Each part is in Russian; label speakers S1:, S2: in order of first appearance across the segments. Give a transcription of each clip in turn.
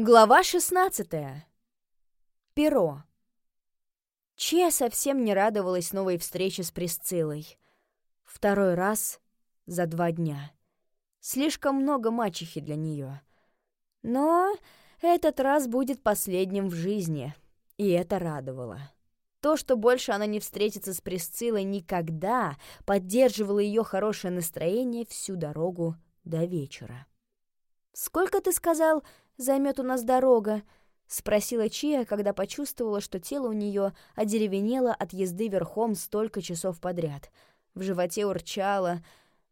S1: Глава 16. Перо. Чия совсем не радовалась новой встрече с Присциллой. Второй раз за два дня. Слишком много мачехи для нее. Но этот раз будет последним в жизни, и это радовало. То, что больше она не встретится с Присциллой никогда, поддерживало ее хорошее настроение всю дорогу до вечера. «Сколько, ты сказал, займет у нас дорога?» — спросила Чия, когда почувствовала, что тело у нее одеревенело от езды верхом столько часов подряд. В животе урчало,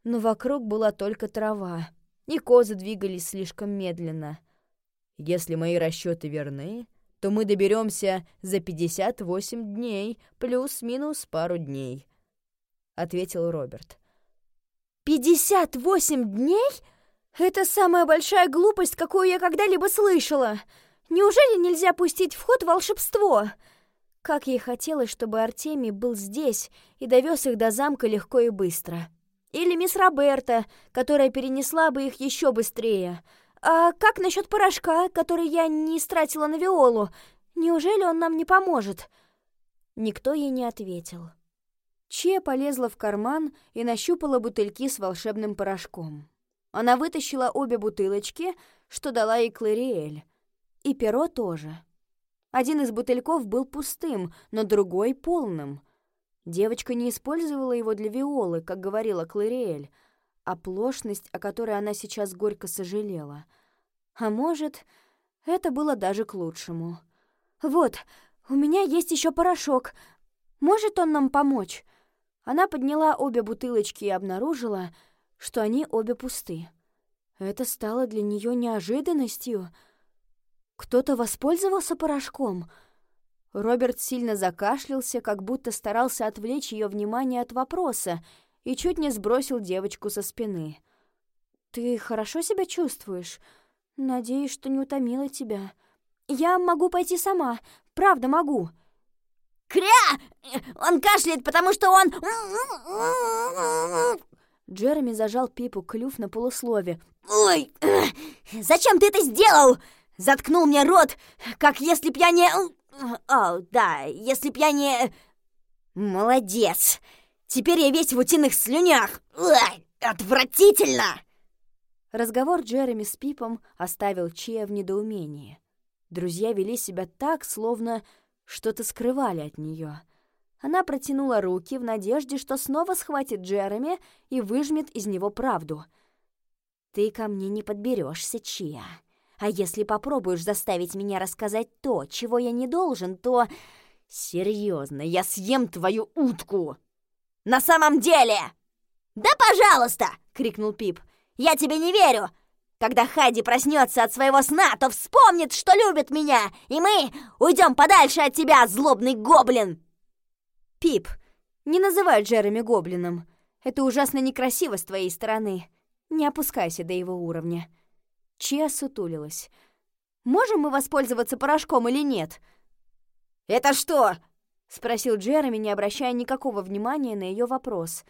S1: но вокруг была только трава, и козы двигались слишком медленно. «Если мои расчеты верны, то мы доберемся за 58 дней, плюс-минус пару дней», — ответил Роберт.
S2: «Пятьдесят восемь дней?» «Это самая большая глупость, какую я когда-либо слышала! Неужели нельзя пустить в ход волшебство?» Как ей хотелось, чтобы Артемий был здесь и довез их до замка легко и быстро. Или мисс Роберта, которая перенесла бы их еще быстрее. А как насчет порошка, который я не истратила на Виолу? Неужели он нам не поможет? Никто ей не ответил. Че полезла в карман и нащупала бутыльки с волшебным порошком. Она вытащила обе бутылочки, что дала ей Клариэль. И перо тоже. Один из бутыльков был пустым, но другой — полным. Девочка не использовала его для Виолы, как говорила Клариэль, оплошность, о которой она сейчас горько сожалела. А может, это было даже к лучшему. «Вот, у меня есть еще порошок. Может он нам помочь?» Она подняла обе бутылочки и обнаружила, что они обе пусты. Это стало для нее неожиданностью. Кто-то воспользовался порошком. Роберт сильно закашлялся, как будто старался отвлечь ее внимание от вопроса, и чуть не сбросил девочку со спины. «Ты хорошо себя чувствуешь? Надеюсь, что не утомила тебя. Я могу пойти сама, правда могу». «Кря! Он кашляет, потому что он...»
S1: Джереми зажал Пипу клюв на полуслове.
S2: «Ой, зачем ты это сделал? Заткнул мне рот, как если б я не... О, да, если б я не... Молодец! Теперь я весь в утиных слюнях! Отвратительно!»
S1: Разговор Джереми с Пипом оставил Чия в недоумении. Друзья вели себя так, словно что-то скрывали от нее. Она протянула руки в надежде, что снова схватит Джереми и выжмет из него правду. «Ты ко мне не подберешься, Чия. А если попробуешь заставить меня рассказать то, чего я не должен, то... Серьезно, я съем твою утку!»
S2: «На самом деле!» «Да пожалуйста!» — крикнул Пип. «Я тебе не верю! Когда Хайди проснется от своего сна, то вспомнит, что любит меня, и мы уйдем подальше от тебя, злобный гоблин!»
S1: «Пип, не называй Джереми гоблином. Это ужасно некрасиво с твоей стороны. Не опускайся до его уровня». Чия сутулилась. «Можем мы воспользоваться порошком или нет?»
S2: «Это что?»
S1: — спросил Джереми, не обращая никакого внимания на ее вопрос.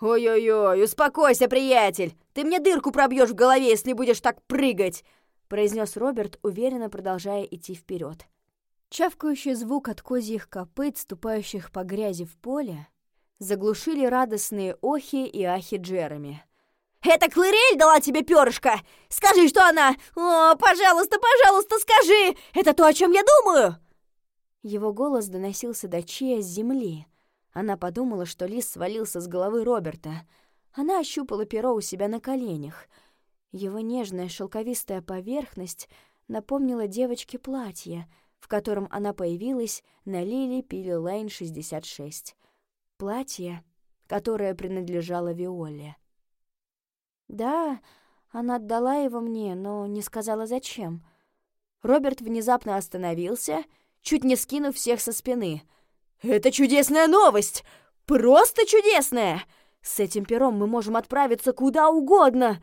S2: «Ой-ой-ой, успокойся, приятель! Ты мне дырку пробьешь в голове, если будешь так прыгать!» — произнес Роберт, уверенно продолжая идти вперед.
S1: Чавкающий звук от козьих копыт, ступающих по грязи в поле, заглушили радостные охи и ахи Джереми.
S2: «Это Клэрель дала тебе перышко! Скажи, что она... О, пожалуйста, пожалуйста, скажи! Это то, о чем я думаю!»
S1: Его голос доносился до Чия с земли. Она подумала, что лис свалился с головы Роберта. Она ощупала перо у себя на коленях. Его нежная шелковистая поверхность напомнила девочке платье — в котором она появилась на Лили Пили Лейн 66. Платье, которое принадлежало Виоле. Да, она отдала его мне, но не сказала зачем. Роберт внезапно остановился, чуть не скинув всех со спины.
S2: «Это чудесная новость! Просто чудесная! С этим пером мы можем отправиться куда угодно!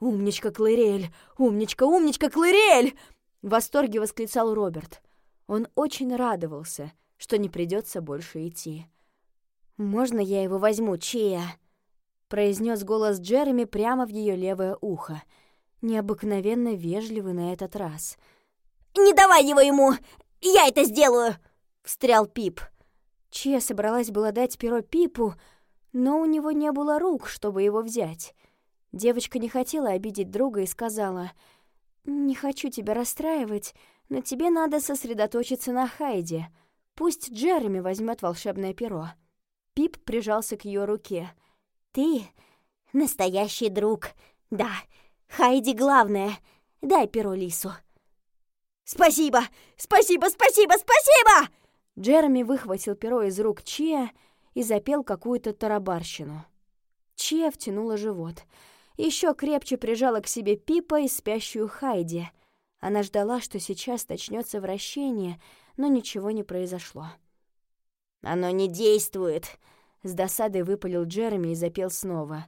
S2: Умничка, Клэрель! Умничка, умничка, Клэрель!»
S1: В восторге восклицал Роберт. Он очень радовался, что не придется больше идти. «Можно я его возьму, Чия?» произнес голос Джереми прямо в ее левое ухо. необыкновенно вежливый на этот раз.
S2: «Не давай его ему! Я это сделаю!» — встрял Пип.
S1: Чья собралась была дать перо Пипу, но у него не было рук, чтобы его взять. Девочка не хотела обидеть друга и сказала, «Не хочу тебя расстраивать, но тебе надо сосредоточиться на Хайде. Пусть Джереми возьмет волшебное перо». Пип прижался к ее руке.
S2: «Ты настоящий друг. Да, Хайди главное. Дай перо Лису». «Спасибо! Спасибо! Спасибо! Спасибо!»
S1: Джереми выхватил перо из рук Чия и запел какую-то тарабарщину. Чия втянула живот. Еще крепче прижала к себе Пипа и спящую Хайди. Она ждала, что сейчас начнется вращение, но ничего не произошло.
S2: «Оно не действует!»
S1: — с досадой выпалил Джереми и запел снова.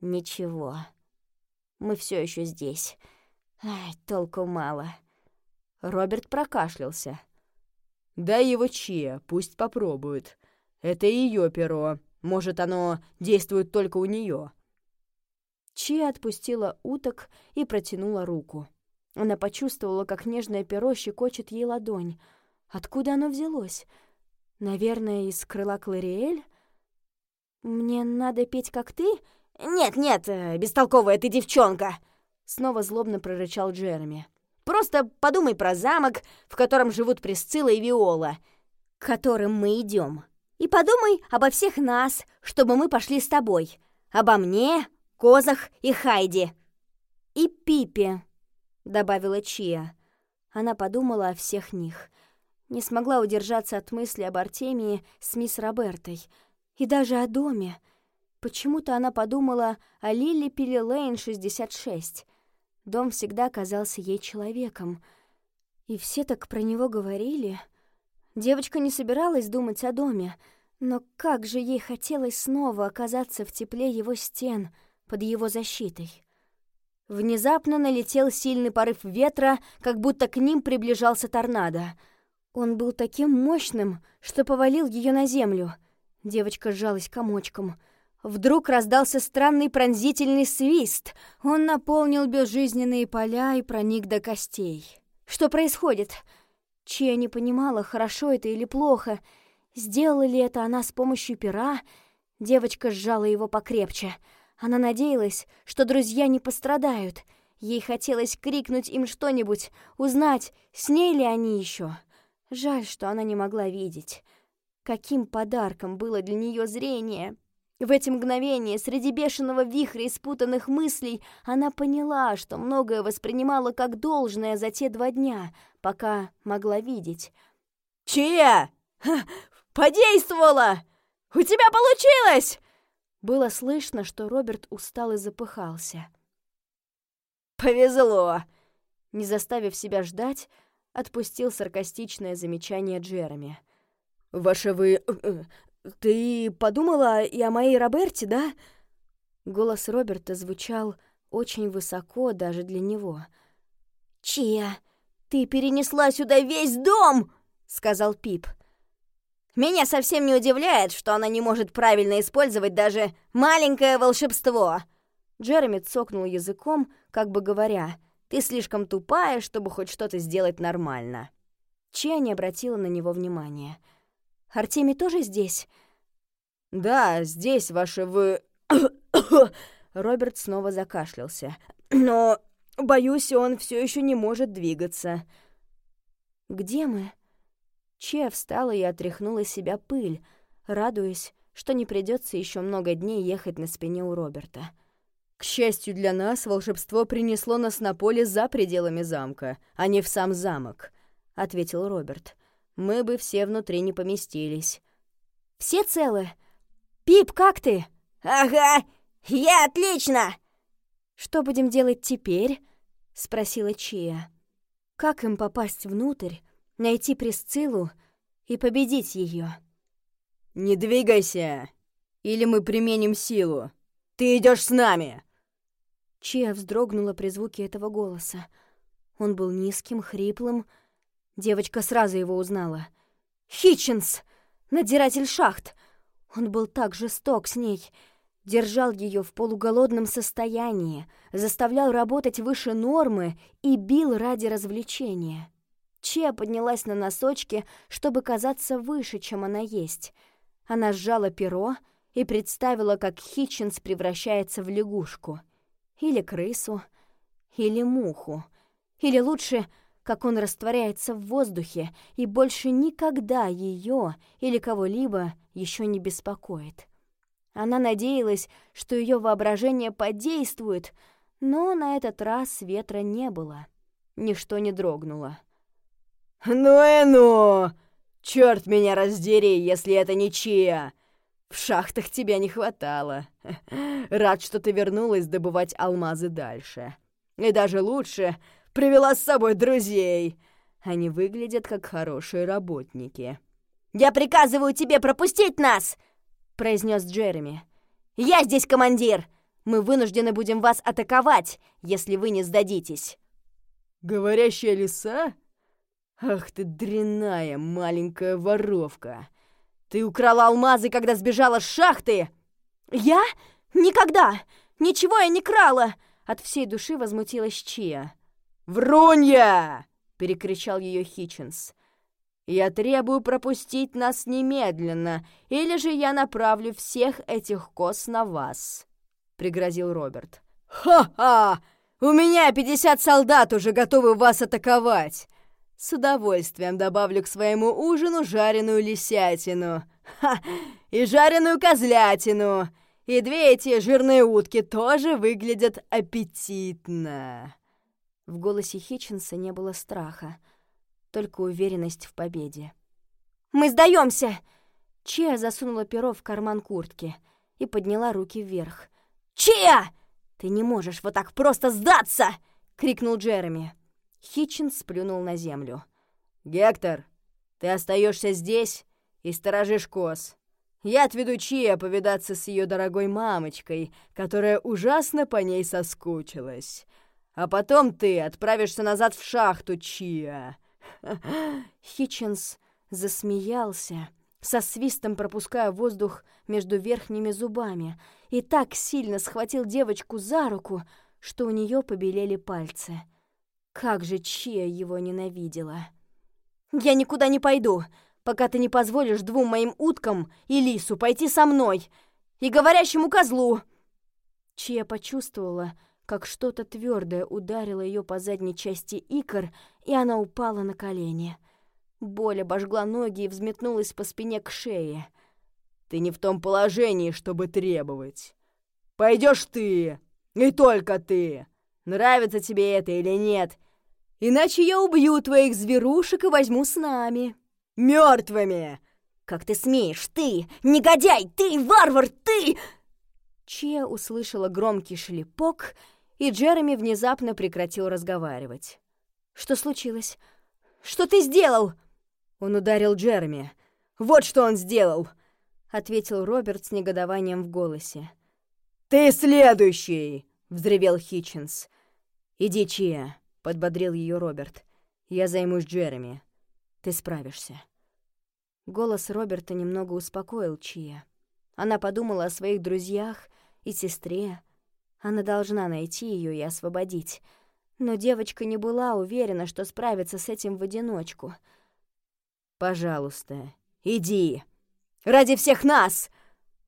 S2: «Ничего. Мы все еще здесь. Ай, толку мало».
S1: Роберт прокашлялся. «Дай его Чия, пусть попробует. Это ее перо. Может, оно действует только у нее. Чия отпустила уток и протянула руку. Она почувствовала, как нежное перо щекочет ей ладонь. Откуда оно взялось? Наверное, из крыла Клариэль? «Мне надо петь, как ты?»
S2: «Нет-нет, э, бестолковая ты девчонка!»
S1: Снова злобно прорычал Джереми.
S2: Просто подумай про замок, в котором живут Присцилла и Виола, к которым мы идем. И подумай обо всех нас, чтобы мы пошли с тобой. Обо мне, Козах и Хайди.
S1: И Пипе, добавила Чия. Она подумала о всех них. Не смогла удержаться от мысли об Артемии с мисс Робертой. И даже о доме. Почему-то она подумала о Лили Пилли Лейн 66. Дом всегда казался ей человеком. И все так про него говорили. Девочка не собиралась думать о доме, но как же ей хотелось снова оказаться в тепле его стен, под его защитой. Внезапно налетел сильный порыв ветра, как будто к ним приближался торнадо. Он был таким мощным, что повалил ее на землю. Девочка сжалась комочком — Вдруг раздался странный пронзительный свист. Он наполнил безжизненные поля и проник до костей. Что происходит? Чья не понимала, хорошо это или плохо. Сделала ли это она с помощью пера? Девочка сжала его покрепче. Она надеялась, что друзья не пострадают. Ей хотелось крикнуть им что-нибудь, узнать, с ней ли они еще. Жаль, что она не могла видеть. Каким подарком было для нее зрение! В эти мгновения, среди бешеного вихря и спутанных мыслей, она поняла, что многое воспринимала как должное за те два дня, пока могла видеть.
S2: «Чия! Подействовала! У тебя получилось!»
S1: Было слышно, что Роберт устал и запыхался.
S2: «Повезло!»
S1: Не заставив себя ждать, отпустил саркастичное замечание Джереми. «Ваша вы... Э, э, «Ты подумала и о моей Роберте, да?» Голос Роберта звучал очень высоко даже для него.
S2: «Чия, ты перенесла сюда весь дом!» — сказал Пип. «Меня совсем не удивляет, что она не может правильно использовать даже маленькое волшебство!»
S1: Джереми цокнул языком, как бы говоря, «Ты слишком тупая, чтобы хоть что-то сделать нормально». Чия не обратила на него внимания — Артемий тоже здесь?» «Да, здесь ваши вы...» Роберт снова закашлялся. «Но, боюсь, он все еще не может двигаться». «Где мы?» Че встала и отряхнула себя пыль, радуясь, что не придется еще много дней ехать на спине у Роберта. «К счастью для нас, волшебство принесло нас на поле за пределами замка, а не в сам замок», — ответил Роберт мы бы все внутри не поместились. «Все целы? Пип, как ты?»
S2: «Ага, я отлично!»
S1: «Что будем делать теперь?» — спросила Чия. «Как им попасть внутрь, найти Присциллу и победить ее?
S3: «Не двигайся, или мы применим силу. Ты идешь с нами!»
S1: Чия вздрогнула при звуке этого голоса. Он был низким, хриплым, Девочка сразу его узнала. «Хитчинс! Надзиратель шахт! Он был так жесток с ней. Держал ее в полуголодном состоянии, заставлял работать выше нормы и бил ради развлечения. Чия поднялась на носочки, чтобы казаться выше, чем она есть. Она сжала перо и представила, как Хитчинс превращается в лягушку. Или крысу, или муху. Или лучше, как он растворяется в воздухе и больше никогда ее или кого-либо еще не беспокоит. Она надеялась, что ее воображение подействует, но на этот раз ветра не было. Ничто не дрогнуло.
S3: «Ну и ну! Черт меня раздери, если это не Чия! В шахтах тебя не хватало. Рад, что ты вернулась добывать алмазы дальше. И даже лучше, привела с собой друзей. Они выглядят как хорошие работники».
S2: «Я приказываю тебе пропустить нас!» — произнес Джереми. «Я здесь командир! Мы вынуждены будем вас атаковать, если вы не сдадитесь!»
S3: «Говорящая лиса? Ах ты дрянная маленькая воровка! Ты украла алмазы, когда сбежала с шахты!»
S2: «Я? Никогда! Ничего я не крала!» От всей души возмутилась Чия.
S3: «Врунья!» — перекричал ее Хитчинс. «Я требую пропустить нас немедленно, или же я направлю всех этих кос на вас», — пригрозил Роберт. «Ха-ха! У меня пятьдесят солдат уже готовы вас атаковать! С удовольствием добавлю к своему ужину жареную лисятину. Ха! И жареную козлятину. И две эти жирные утки тоже выглядят аппетитно.
S1: В голосе Хитчинса не было страха, только уверенность в победе.
S2: «Мы сдаемся!
S1: Чия засунула перо в карман куртки и подняла руки вверх.
S2: «Чия! Ты не можешь вот так просто сдаться!» — крикнул Джереми.
S1: Хитчин сплюнул на землю.
S3: «Гектор, ты остаешься здесь и сторожишь коз. Я отведу Чия повидаться с ее дорогой мамочкой, которая ужасно по ней соскучилась. А потом ты отправишься назад в шахту, Чия».
S1: Хитчинс засмеялся, со свистом пропуская воздух между верхними зубами, и так сильно схватил девочку за руку, что у нее побелели пальцы. Как же Чия его ненавидела.
S2: «Я никуда не пойду, пока ты не позволишь двум моим уткам и лису пойти со мной и говорящему козлу!»
S1: Чия почувствовала, как что-то твердое ударило ее по задней части икр, и она упала на колени. Боль обожгла ноги и взметнулась по спине к шее.
S3: «Ты не в том положении, чтобы требовать. Пойдешь ты, и только ты. Нравится тебе это или нет, Иначе я убью твоих зверушек и возьму с нами. Мертвыми!»
S2: «Как ты смеешь? Ты! Негодяй! Ты! Варвар! Ты!»
S1: Чия услышала громкий шлепок, и Джереми внезапно прекратил разговаривать. «Что случилось? Что ты сделал?»
S3: Он ударил Джереми. «Вот что он сделал!»
S1: — ответил Роберт с негодованием в голосе.
S3: «Ты следующий!» — взревел Хитчинс. «Иди, Чия, подбодрил ее Роберт. «Я займусь Джереми. Ты справишься».
S1: Голос Роберта немного успокоил Чия. Она подумала о своих друзьях и сестре. Она должна найти ее и освободить. Но девочка не была уверена, что справится с этим в одиночку.
S3: «Пожалуйста, иди! Ради всех нас!»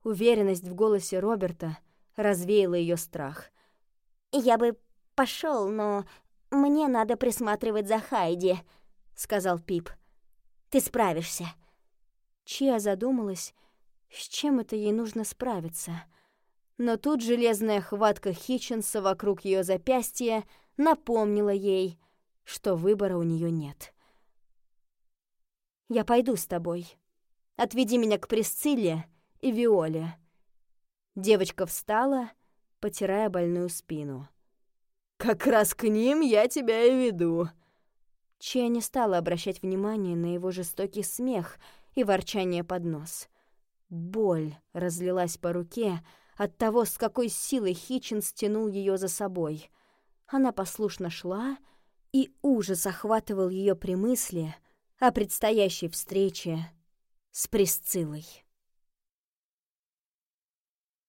S1: Уверенность в голосе Роберта развеяла ее страх.
S2: «Я бы пошел, но «Мне надо присматривать за Хайди», — сказал Пип. «Ты справишься».
S1: Чия задумалась, с чем это ей нужно справиться. Но тут железная хватка Хитченса вокруг ее запястья напомнила ей, что выбора у нее нет. «Я пойду с тобой. Отведи меня к Присцилле и Виоле». Девочка встала, потирая больную спину.
S3: Как раз к ним я тебя и веду».
S1: Чия не стала обращать внимания на его жестокий смех и ворчание под нос. Боль разлилась по руке от того, с какой силой Хичин стянул ее за собой. Она послушно шла, и ужас охватывал ее при мысли о предстоящей встрече с Присциллой.